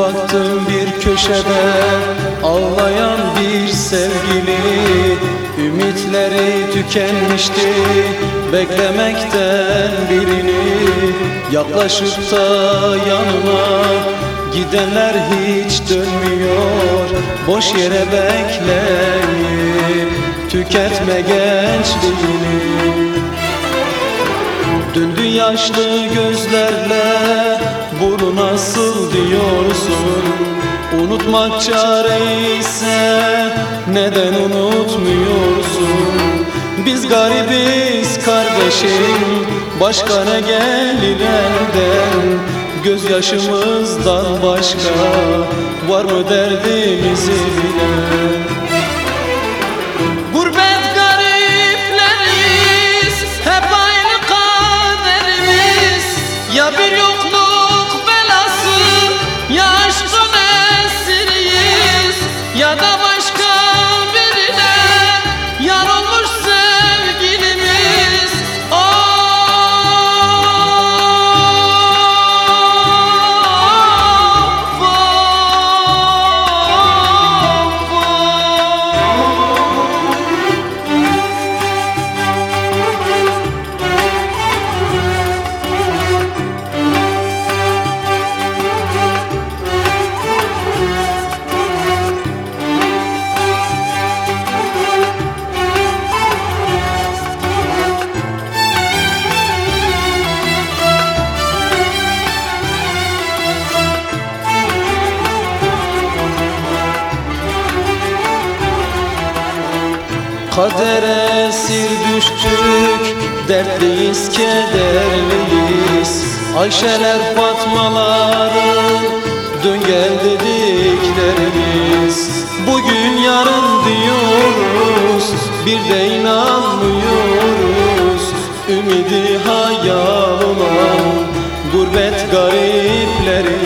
baktım bir köşede Ağlayan bir sevgili. Ümitleri tükenmişti Beklemekten birini. Yaklaşıp da yanına Gidenler hiç dönmüyor. Boş yere bekleyip Tüketme gençliğini Döndü yaşlı gözlerle Bunu nasıl diyorsun? Unutmak çare ise Neden unutmuyorsun? Biz garibiz kardeşim Başka ne gelir elden? Gözyaşımızdan başka Var mı derdimizi bilen? Gurbet Bhagavan Kadere esir düştük Dertliyiz, kederliyiz. Ayşeler, Fatmaların Dön gel dediklerimiz Bugün yarın diyoruz Bir de inanmıyoruz. Ümidi hayal olan Gurbet garipleri